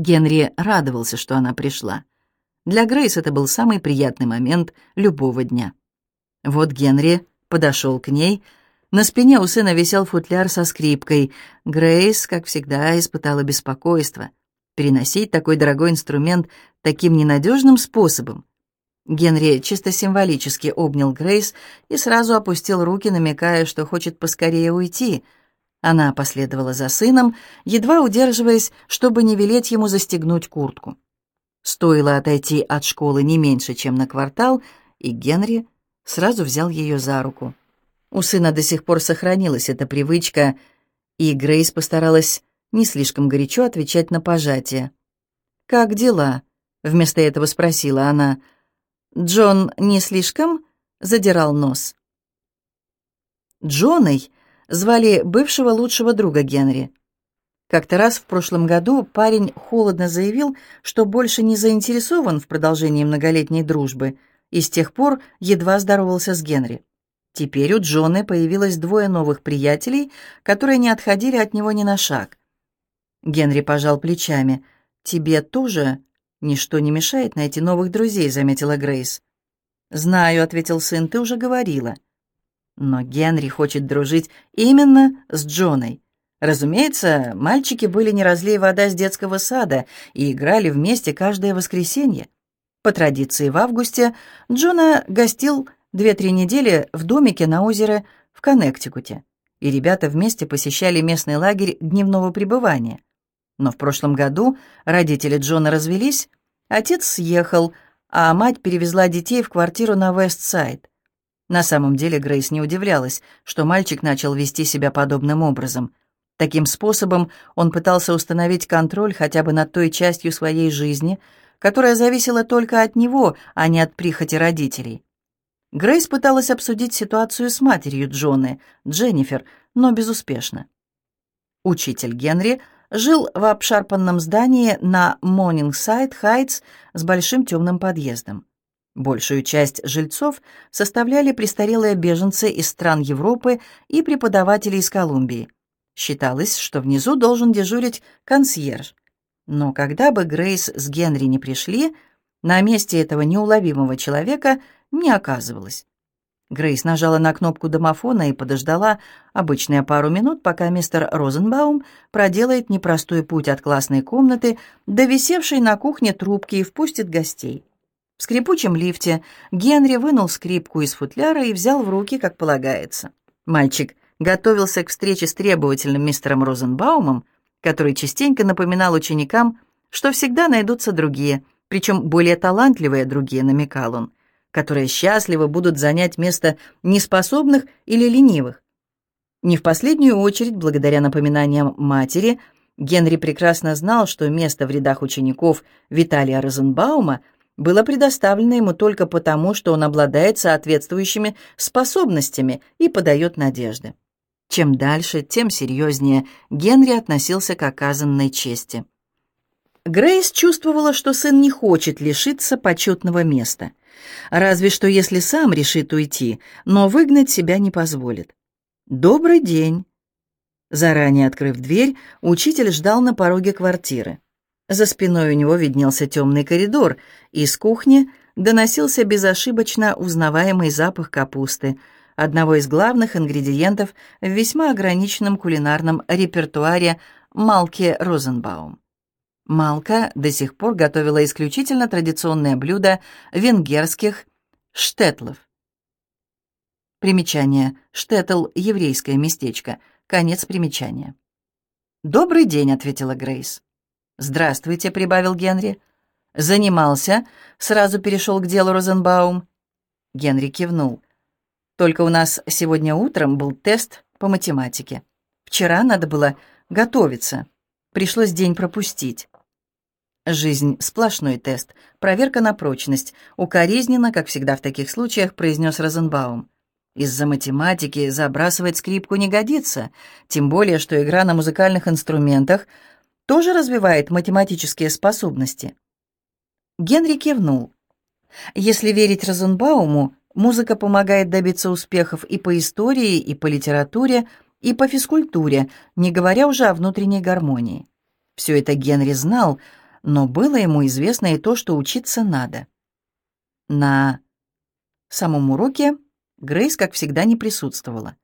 Генри радовался, что она пришла. Для Грейс это был самый приятный момент любого дня. Вот Генри подошел к ней. На спине у сына висел футляр со скрипкой. Грейс, как всегда, испытала беспокойство. Переносить такой дорогой инструмент таким ненадежным способом. Генри чисто символически обнял Грейс и сразу опустил руки, намекая, что хочет поскорее уйти. Она последовала за сыном, едва удерживаясь, чтобы не велеть ему застегнуть куртку. Стоило отойти от школы не меньше, чем на квартал, и Генри сразу взял ее за руку. У сына до сих пор сохранилась эта привычка, и Грейс постаралась не слишком горячо отвечать на пожатие. «Как дела?» — вместо этого спросила она. «Джон не слишком?» — задирал нос. Джоной звали бывшего лучшего друга Генри. Как-то раз в прошлом году парень холодно заявил, что больше не заинтересован в продолжении многолетней дружбы, и с тех пор едва здоровался с Генри. Теперь у Джоны появилось двое новых приятелей, которые не отходили от него ни на шаг. Генри пожал плечами. «Тебе тоже ничто не мешает найти новых друзей», — заметила Грейс. «Знаю», — ответил сын, — «ты уже говорила». Но Генри хочет дружить именно с Джоной. Разумеется, мальчики были не разлей вода с детского сада и играли вместе каждое воскресенье. По традиции в августе Джона гостил две-три недели в домике на озере в Коннектикуте, и ребята вместе посещали местный лагерь дневного пребывания. Но в прошлом году родители Джона развелись, отец съехал, а мать перевезла детей в квартиру на Вест-Сайд. На самом деле Грейс не удивлялась, что мальчик начал вести себя подобным образом. Таким способом он пытался установить контроль хотя бы над той частью своей жизни, которая зависела только от него, а не от прихоти родителей. Грейс пыталась обсудить ситуацию с матерью Джоны, Дженнифер, но безуспешно. Учитель Генри жил в обшарпанном здании на Морнингсайд Хайтс с большим темным подъездом. Большую часть жильцов составляли престарелые беженцы из стран Европы и преподаватели из Колумбии – Считалось, что внизу должен дежурить консьерж. Но когда бы Грейс с Генри не пришли, на месте этого неуловимого человека не оказывалось. Грейс нажала на кнопку домофона и подождала обычные пару минут, пока мистер Розенбаум проделает непростой путь от классной комнаты до висевшей на кухне трубки и впустит гостей. В скрипучем лифте Генри вынул скрипку из футляра и взял в руки, как полагается. Мальчик готовился к встрече с требовательным мистером Розенбаумом, который частенько напоминал ученикам, что всегда найдутся другие, причем более талантливые другие, намекал он, которые счастливо будут занять место неспособных или ленивых. Не в последнюю очередь, благодаря напоминаниям матери, Генри прекрасно знал, что место в рядах учеников Виталия Розенбаума было предоставлено ему только потому, что он обладает соответствующими способностями и подает надежды. Чем дальше, тем серьезнее Генри относился к оказанной чести. Грейс чувствовала, что сын не хочет лишиться почетного места. Разве что если сам решит уйти, но выгнать себя не позволит. «Добрый день!» Заранее открыв дверь, учитель ждал на пороге квартиры. За спиной у него виднелся темный коридор, из кухни доносился безошибочно узнаваемый запах капусты – одного из главных ингредиентов в весьма ограниченном кулинарном репертуаре Малки Розенбаум. Малка до сих пор готовила исключительно традиционное блюдо венгерских штетлов. Примечание. Штетл — еврейское местечко. Конец примечания. «Добрый день», — ответила Грейс. «Здравствуйте», — прибавил Генри. «Занимался», — сразу перешел к делу Розенбаум. Генри кивнул. Только у нас сегодня утром был тест по математике. Вчера надо было готовиться. Пришлось день пропустить. Жизнь — сплошной тест, проверка на прочность. Укоризненно, как всегда в таких случаях, произнес Розенбаум. Из-за математики забрасывать скрипку не годится, тем более, что игра на музыкальных инструментах тоже развивает математические способности. Генри кивнул. Если верить Розенбауму, Музыка помогает добиться успехов и по истории, и по литературе, и по физкультуре, не говоря уже о внутренней гармонии. Все это Генри знал, но было ему известно и то, что учиться надо. На самом уроке Грейс, как всегда, не присутствовала.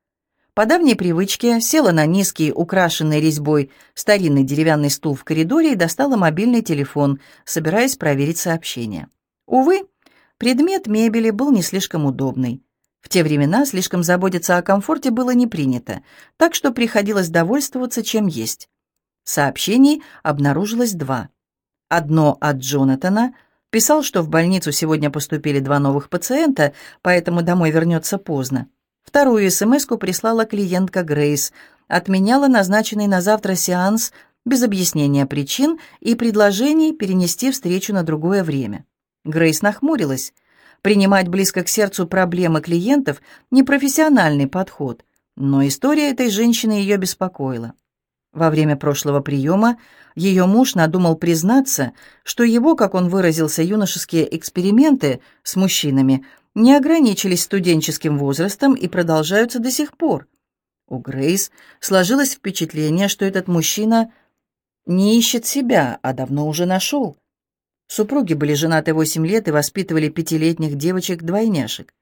По давней привычке села на низкий, украшенный резьбой старинный деревянный стул в коридоре и достала мобильный телефон, собираясь проверить сообщение. Увы, предмет мебели был не слишком удобный. В те времена слишком заботиться о комфорте было не принято, так что приходилось довольствоваться чем есть. Сообщений обнаружилось два. Одно от Джонатана, писал, что в больницу сегодня поступили два новых пациента, поэтому домой вернется поздно. Вторую СМС-ку прислала клиентка Грейс, отменяла назначенный на завтра сеанс без объяснения причин и предложений перенести встречу на другое время. Грейс нахмурилась. Принимать близко к сердцу проблемы клиентов – непрофессиональный подход, но история этой женщины ее беспокоила. Во время прошлого приема ее муж надумал признаться, что его, как он выразился, юношеские эксперименты с мужчинами – не ограничились студенческим возрастом и продолжаются до сих пор. У Грейс сложилось впечатление, что этот мужчина не ищет себя, а давно уже нашел. Супруги были женаты восемь лет и воспитывали пятилетних девочек-двойняшек.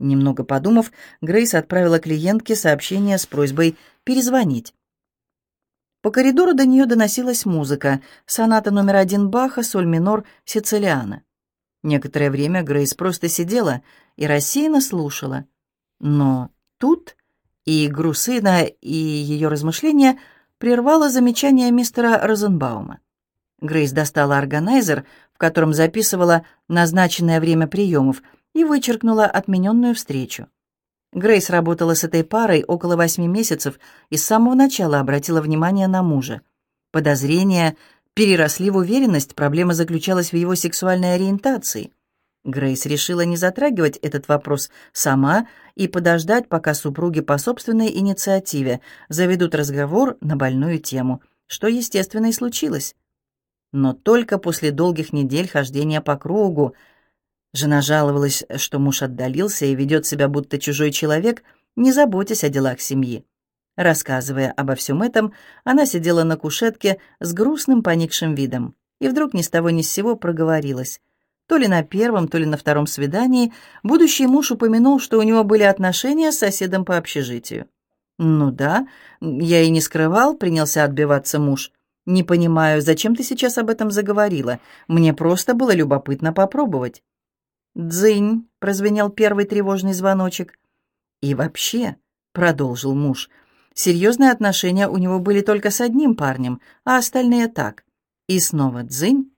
Немного подумав, Грейс отправила клиентке сообщение с просьбой перезвонить. По коридору до нее доносилась музыка, соната номер один Баха, соль минор, сицилиана. Некоторое время Грейс просто сидела и рассеянно слушала. Но тут и игру сына, и ее размышления прервало замечание мистера Розенбаума. Грейс достала органайзер, в котором записывала назначенное время приемов, и вычеркнула отмененную встречу. Грейс работала с этой парой около восьми месяцев и с самого начала обратила внимание на мужа. Подозрения переросли в уверенность, проблема заключалась в его сексуальной ориентации. Грейс решила не затрагивать этот вопрос сама и подождать, пока супруги по собственной инициативе заведут разговор на больную тему, что, естественно, и случилось. Но только после долгих недель хождения по кругу жена жаловалась, что муж отдалился и ведет себя будто чужой человек, не заботясь о делах семьи. Рассказывая обо всем этом, она сидела на кушетке с грустным поникшим видом и вдруг ни с того ни с сего проговорилась. То ли на первом, то ли на втором свидании будущий муж упомянул, что у него были отношения с соседом по общежитию. «Ну да, я и не скрывал», — принялся отбиваться муж. «Не понимаю, зачем ты сейчас об этом заговорила? Мне просто было любопытно попробовать». «Дзынь», — прозвенел первый тревожный звоночек. «И вообще», — продолжил муж, — Серьезные отношения у него были только с одним парнем, а остальные так. И снова дзынь.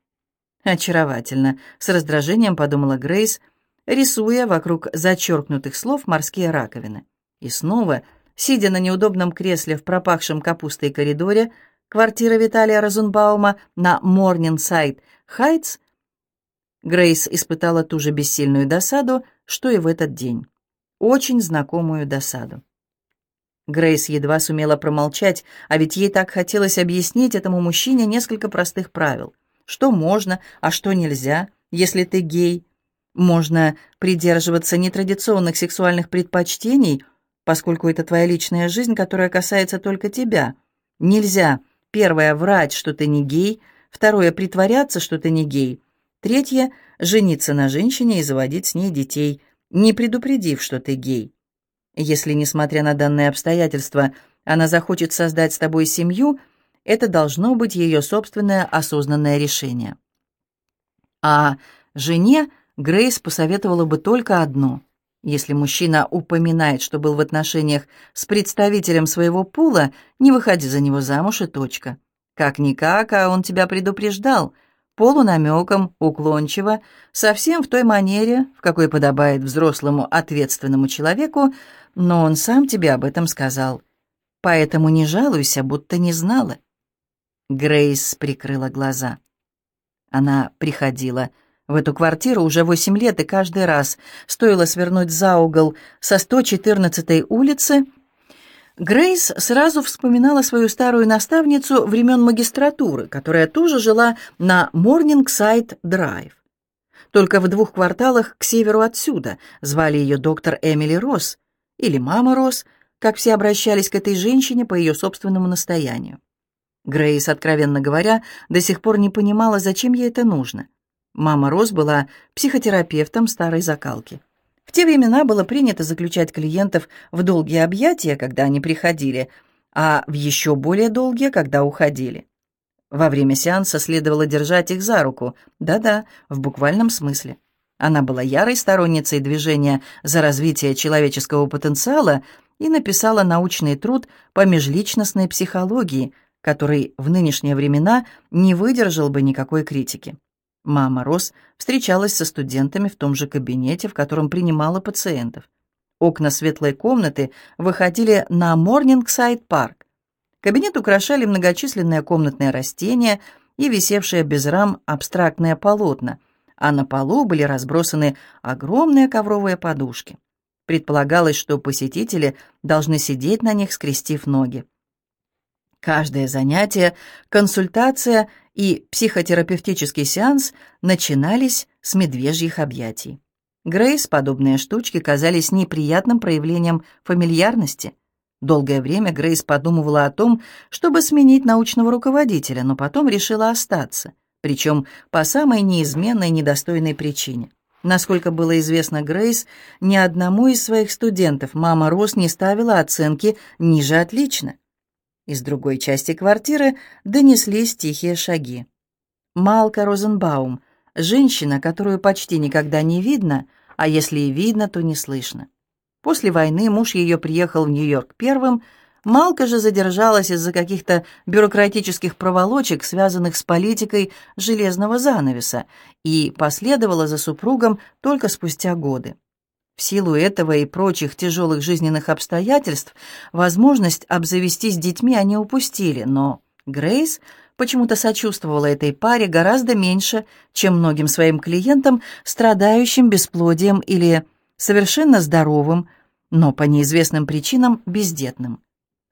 Очаровательно, с раздражением подумала Грейс, рисуя вокруг зачеркнутых слов морские раковины. И снова, сидя на неудобном кресле в пропахшем капустой коридоре, квартира Виталия Разунбаума на Морнинсайд Хайтс, Грейс испытала ту же бессильную досаду, что и в этот день. Очень знакомую досаду. Грейс едва сумела промолчать, а ведь ей так хотелось объяснить этому мужчине несколько простых правил. Что можно, а что нельзя, если ты гей. Можно придерживаться нетрадиционных сексуальных предпочтений, поскольку это твоя личная жизнь, которая касается только тебя. Нельзя, первое, врать, что ты не гей, второе, притворяться, что ты не гей, третье, жениться на женщине и заводить с ней детей, не предупредив, что ты гей. Если, несмотря на данные обстоятельства, она захочет создать с тобой семью, это должно быть ее собственное осознанное решение. А жене Грейс посоветовала бы только одно. Если мужчина упоминает, что был в отношениях с представителем своего пула, не выходи за него замуж и точка. Как-никак, а он тебя предупреждал – полунамеком, уклончиво, совсем в той манере, в какой подобает взрослому ответственному человеку, но он сам тебе об этом сказал. Поэтому не жалуйся, будто не знала. Грейс прикрыла глаза. Она приходила в эту квартиру уже восемь лет, и каждый раз стоило свернуть за угол со 114-й улицы — Грейс сразу вспоминала свою старую наставницу времен магистратуры, которая тоже жила на Морнингсайд-драйв. Только в двух кварталах к северу отсюда звали ее доктор Эмили Росс, или мама Росс, как все обращались к этой женщине по ее собственному настоянию. Грейс, откровенно говоря, до сих пор не понимала, зачем ей это нужно. Мама Роз была психотерапевтом старой закалки. В те времена было принято заключать клиентов в долгие объятия, когда они приходили, а в еще более долгие, когда уходили. Во время сеанса следовало держать их за руку. Да-да, в буквальном смысле. Она была ярой сторонницей движения за развитие человеческого потенциала и написала научный труд по межличностной психологии, который в нынешние времена не выдержал бы никакой критики. Мама Рос встречалась со студентами в том же кабинете, в котором принимала пациентов. Окна светлой комнаты выходили на Морнингсайд-парк. Кабинет украшали многочисленные комнатные растения и висевшие без рам абстрактные полотна, а на полу были разбросаны огромные ковровые подушки. Предполагалось, что посетители должны сидеть на них, скрестив ноги. Каждое занятие, консультация и психотерапевтический сеанс начинались с медвежьих объятий. Грейс подобные штучки казались неприятным проявлением фамильярности. Долгое время Грейс подумывала о том, чтобы сменить научного руководителя, но потом решила остаться, причем по самой неизменной недостойной причине. Насколько было известно Грейс, ни одному из своих студентов мама Рос не ставила оценки ниже «отлично». Из другой части квартиры донеслись тихие шаги. Малка Розенбаум, женщина, которую почти никогда не видно, а если и видно, то не слышно. После войны муж ее приехал в Нью-Йорк первым, Малка же задержалась из-за каких-то бюрократических проволочек, связанных с политикой железного занавеса, и последовала за супругом только спустя годы. В силу этого и прочих тяжелых жизненных обстоятельств возможность обзавестись детьми они упустили, но Грейс почему-то сочувствовала этой паре гораздо меньше, чем многим своим клиентам, страдающим бесплодием или совершенно здоровым, но по неизвестным причинам бездетным.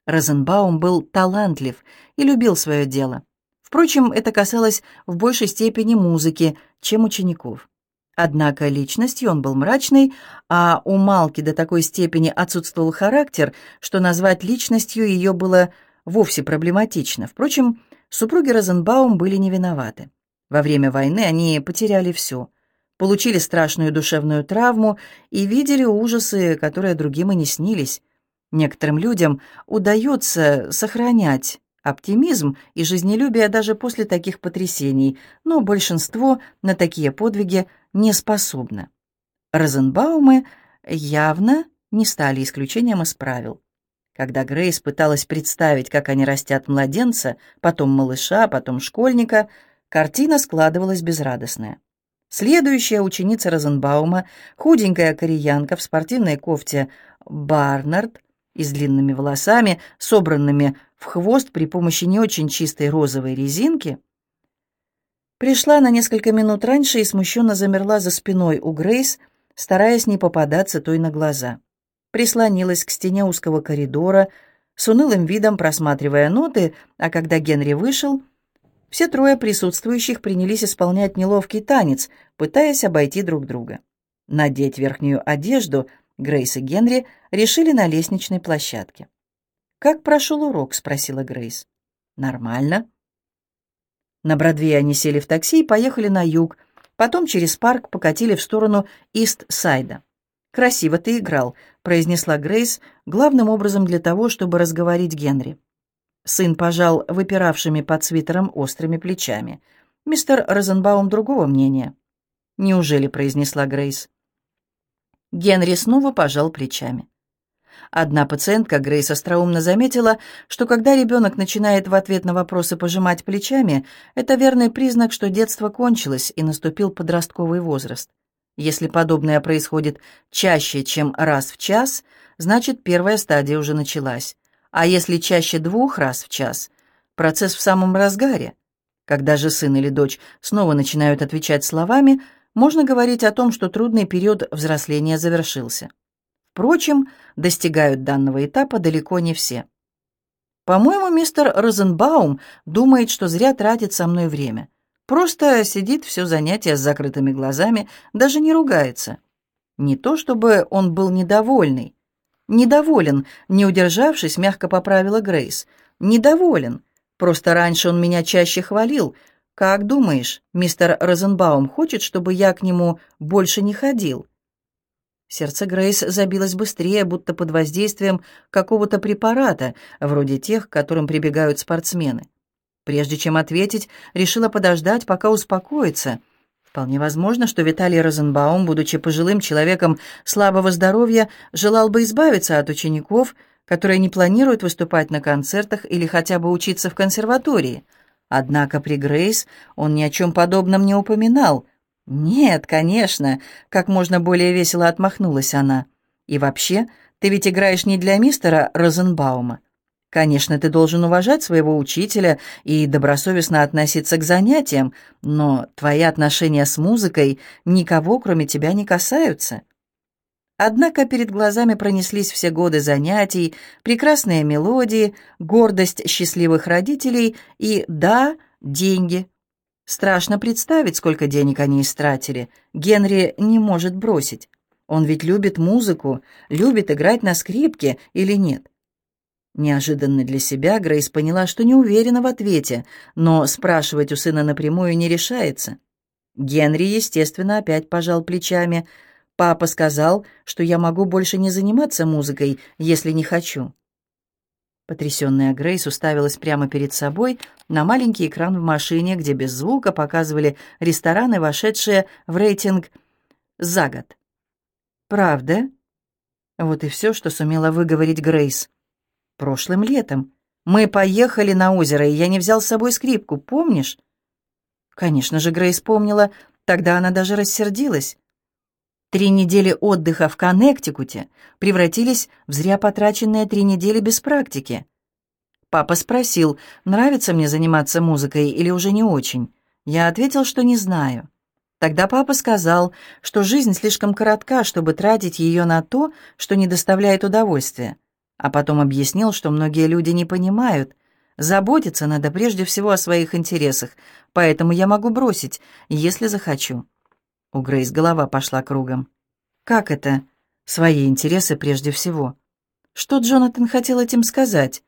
Розенбаум был талантлив и любил свое дело. Впрочем, это касалось в большей степени музыки, чем учеников. Однако личностью он был мрачный, а у Малки до такой степени отсутствовал характер, что назвать личностью ее было вовсе проблематично. Впрочем, супруги Розенбаум были не виноваты. Во время войны они потеряли все. Получили страшную душевную травму и видели ужасы, которые другим и не снились. Некоторым людям удается сохранять оптимизм и жизнелюбие даже после таких потрясений, но большинство на такие подвиги не способно. Розенбаумы явно не стали исключением из правил. Когда Грейс пыталась представить, как они растят младенца, потом малыша, потом школьника, картина складывалась безрадостная. Следующая ученица Розенбаума, худенькая кореянка в спортивной кофте Барнард и с длинными волосами, собранными в хвост при помощи не очень чистой розовой резинки, пришла на несколько минут раньше и смущенно замерла за спиной у Грейс, стараясь не попадаться той на глаза. Прислонилась к стене узкого коридора, с унылым видом просматривая ноты, а когда Генри вышел, все трое присутствующих принялись исполнять неловкий танец, пытаясь обойти друг друга. Надеть верхнюю одежду Грейс и Генри решили на лестничной площадке. «Как прошел урок?» — спросила Грейс. «Нормально». На Бродвее они сели в такси и поехали на юг, потом через парк покатили в сторону Ист-Сайда. «Красиво ты играл», — произнесла Грейс, главным образом для того, чтобы разговорить Генри. Сын пожал выпиравшими под свитером острыми плечами. «Мистер Розенбаум другого мнения». «Неужели?» — произнесла Грейс. Генри снова пожал плечами. Одна пациентка, Грейс остроумно заметила, что когда ребенок начинает в ответ на вопросы пожимать плечами, это верный признак, что детство кончилось и наступил подростковый возраст. Если подобное происходит чаще, чем раз в час, значит, первая стадия уже началась. А если чаще двух раз в час, процесс в самом разгаре. Когда же сын или дочь снова начинают отвечать словами – можно говорить о том, что трудный период взросления завершился. Впрочем, достигают данного этапа далеко не все. По-моему, мистер Розенбаум думает, что зря тратит со мной время. Просто сидит все занятие с закрытыми глазами, даже не ругается. Не то чтобы он был недовольный. Недоволен, не удержавшись, мягко поправила Грейс. Недоволен. Просто раньше он меня чаще хвалил. Как думаешь, мистер Розенбаум хочет, чтобы я к нему больше не ходил?» Сердце Грейс забилось быстрее, будто под воздействием какого-то препарата, вроде тех, к которым прибегают спортсмены. Прежде чем ответить, решила подождать, пока успокоится. Вполне возможно, что Виталий Розенбаум, будучи пожилым человеком слабого здоровья, желал бы избавиться от учеников, которые не планируют выступать на концертах или хотя бы учиться в консерватории. Однако при Грейс он ни о чем подобном не упоминал — «Нет, конечно», — как можно более весело отмахнулась она. «И вообще, ты ведь играешь не для мистера Розенбаума. Конечно, ты должен уважать своего учителя и добросовестно относиться к занятиям, но твои отношения с музыкой никого, кроме тебя, не касаются». Однако перед глазами пронеслись все годы занятий, прекрасные мелодии, гордость счастливых родителей и, да, деньги — Страшно представить, сколько денег они истратили. Генри не может бросить. Он ведь любит музыку, любит играть на скрипке или нет? Неожиданно для себя Грейс поняла, что не уверена в ответе, но спрашивать у сына напрямую не решается. Генри, естественно, опять пожал плечами. «Папа сказал, что я могу больше не заниматься музыкой, если не хочу». Потрясённая Грейс уставилась прямо перед собой на маленький экран в машине, где без звука показывали рестораны, вошедшие в рейтинг за год. «Правда?» Вот и все, что сумела выговорить Грейс. «Прошлым летом. Мы поехали на озеро, и я не взял с собой скрипку, помнишь?» Конечно же, Грейс помнила. Тогда она даже рассердилась. Три недели отдыха в Коннектикуте превратились в зря потраченные три недели без практики. Папа спросил, нравится мне заниматься музыкой или уже не очень. Я ответил, что не знаю. Тогда папа сказал, что жизнь слишком коротка, чтобы тратить ее на то, что не доставляет удовольствия. А потом объяснил, что многие люди не понимают. Заботиться надо прежде всего о своих интересах, поэтому я могу бросить, если захочу. У Грейс голова пошла кругом. «Как это? Свои интересы прежде всего. Что Джонатан хотел этим сказать?»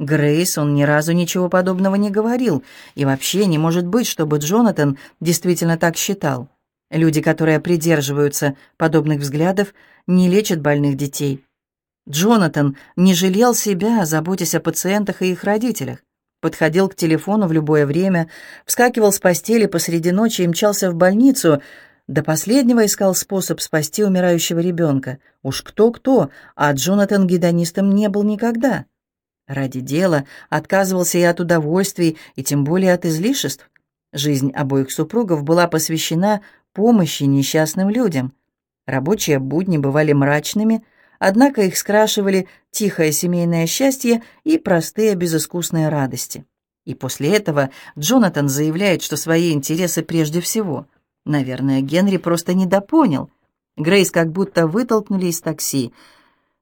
Грейс, он ни разу ничего подобного не говорил, и вообще не может быть, чтобы Джонатан действительно так считал. Люди, которые придерживаются подобных взглядов, не лечат больных детей. Джонатан не жалел себя, заботясь о пациентах и их родителях. Подходил к телефону в любое время, вскакивал с постели посреди ночи и мчался в больницу, до последнего искал способ спасти умирающего ребенка. Уж кто-кто, а Джонатан гедонистом не был никогда. Ради дела отказывался и от удовольствий, и тем более от излишеств. Жизнь обоих супругов была посвящена помощи несчастным людям. Рабочие будни бывали мрачными, однако их скрашивали тихое семейное счастье и простые безыскусные радости. И после этого Джонатан заявляет, что свои интересы прежде всего – Наверное, Генри просто недопонял. Грейс как будто вытолкнули из такси.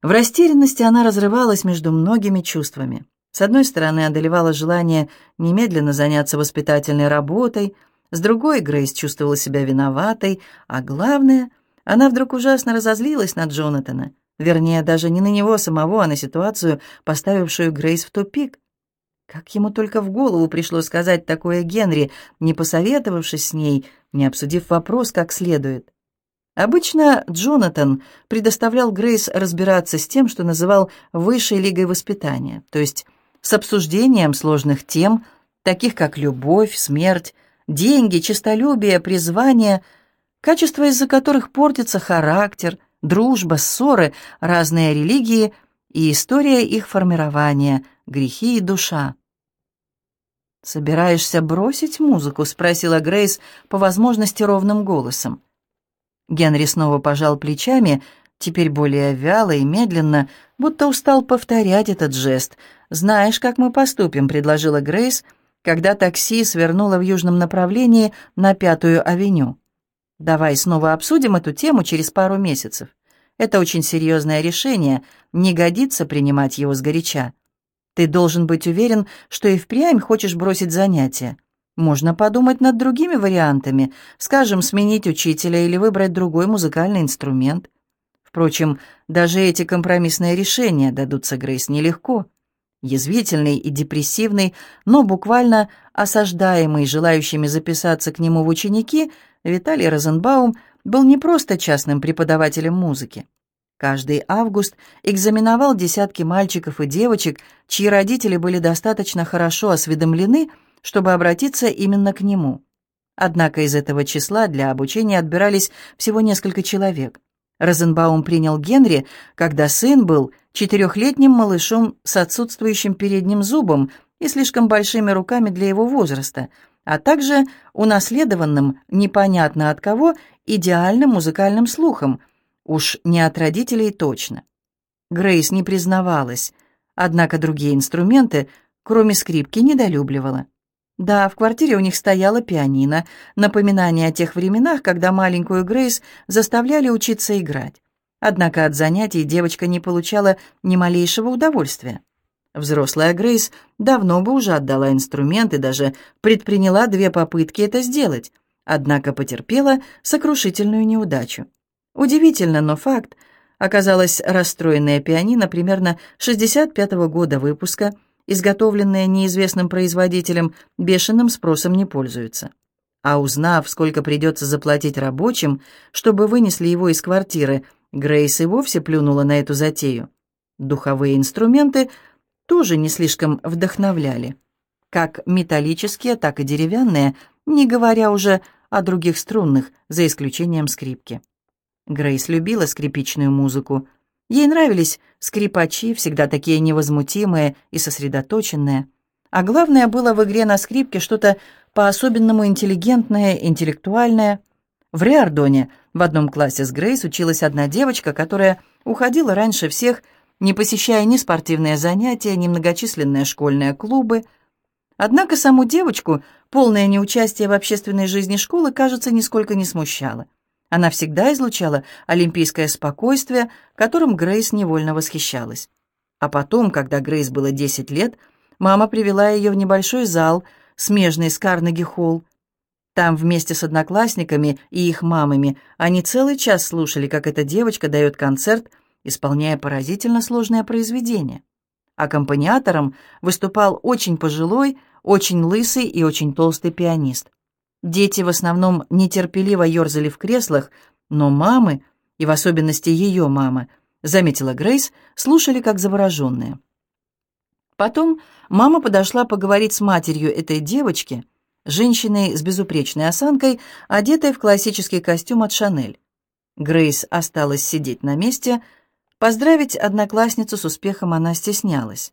В растерянности она разрывалась между многими чувствами. С одной стороны, одолевало желание немедленно заняться воспитательной работой, с другой Грейс чувствовала себя виноватой, а главное, она вдруг ужасно разозлилась на Джонатана, вернее, даже не на него самого, а на ситуацию, поставившую Грейс в тупик. Как ему только в голову пришло сказать такое Генри, не посоветовавшись с ней, не обсудив вопрос как следует. Обычно Джонатан предоставлял Грейс разбираться с тем, что называл высшей лигой воспитания, то есть с обсуждением сложных тем, таких как любовь, смерть, деньги, честолюбие, призвание, качества из-за которых портится характер, дружба, ссоры, разные религии и история их формирования, грехи и душа. «Собираешься бросить музыку?» — спросила Грейс по возможности ровным голосом. Генри снова пожал плечами, теперь более вяло и медленно, будто устал повторять этот жест. «Знаешь, как мы поступим?» — предложила Грейс, когда такси свернуло в южном направлении на Пятую авеню. «Давай снова обсудим эту тему через пару месяцев. Это очень серьезное решение, не годится принимать его сгоряча. Ты должен быть уверен, что и впрямь хочешь бросить занятия. Можно подумать над другими вариантами, скажем, сменить учителя или выбрать другой музыкальный инструмент. Впрочем, даже эти компромиссные решения дадутся Грейс нелегко. Язвительный и депрессивный, но буквально осаждаемый желающими записаться к нему в ученики, Виталий Розенбаум был не просто частным преподавателем музыки. Каждый август экзаменовал десятки мальчиков и девочек, чьи родители были достаточно хорошо осведомлены, чтобы обратиться именно к нему. Однако из этого числа для обучения отбирались всего несколько человек. Розенбаум принял Генри, когда сын был четырехлетним малышом с отсутствующим передним зубом и слишком большими руками для его возраста, а также унаследованным, непонятно от кого, идеальным музыкальным слухом, уж не от родителей точно. Грейс не признавалась, однако другие инструменты, кроме скрипки, недолюбливала. Да, в квартире у них стояла пианино, напоминание о тех временах, когда маленькую Грейс заставляли учиться играть. Однако от занятий девочка не получала ни малейшего удовольствия. Взрослая Грейс давно бы уже отдала инструмент и даже предприняла две попытки это сделать, однако потерпела сокрушительную неудачу. Удивительно, но факт. Оказалось, расстроенная пианино примерно 65-го года выпуска – изготовленные неизвестным производителем, бешеным спросом не пользуются. А узнав, сколько придется заплатить рабочим, чтобы вынесли его из квартиры, Грейс и вовсе плюнула на эту затею. Духовые инструменты тоже не слишком вдохновляли. Как металлические, так и деревянные, не говоря уже о других струнных, за исключением скрипки. Грейс любила скрипичную музыку, Ей нравились скрипачи, всегда такие невозмутимые и сосредоточенные. А главное было в игре на скрипке что-то по-особенному интеллигентное, интеллектуальное. В Риардоне в одном классе с Грейс училась одна девочка, которая уходила раньше всех, не посещая ни спортивные занятия, ни многочисленные школьные клубы. Однако саму девочку полное неучастие в общественной жизни школы, кажется, нисколько не смущало. Она всегда излучала олимпийское спокойствие, которым Грейс невольно восхищалась. А потом, когда Грейс было 10 лет, мама привела ее в небольшой зал, смежный с Карнеги-холл. Там вместе с одноклассниками и их мамами они целый час слушали, как эта девочка дает концерт, исполняя поразительно сложное произведение. Аккомпаниатором выступал очень пожилой, очень лысый и очень толстый пианист. Дети в основном нетерпеливо ерзали в креслах, но мамы, и в особенности ее мама, заметила Грейс, слушали как завороженные. Потом мама подошла поговорить с матерью этой девочки, женщиной с безупречной осанкой, одетой в классический костюм от Шанель. Грейс осталась сидеть на месте, поздравить одноклассницу с успехом она стеснялась.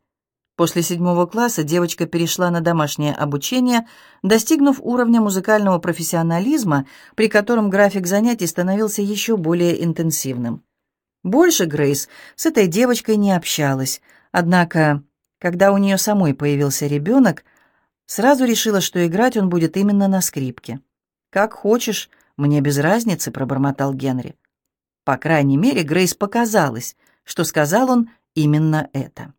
После седьмого класса девочка перешла на домашнее обучение, достигнув уровня музыкального профессионализма, при котором график занятий становился еще более интенсивным. Больше Грейс с этой девочкой не общалась, однако, когда у нее самой появился ребенок, сразу решила, что играть он будет именно на скрипке. «Как хочешь, мне без разницы», — пробормотал Генри. По крайней мере, Грейс показалось, что сказал он именно это.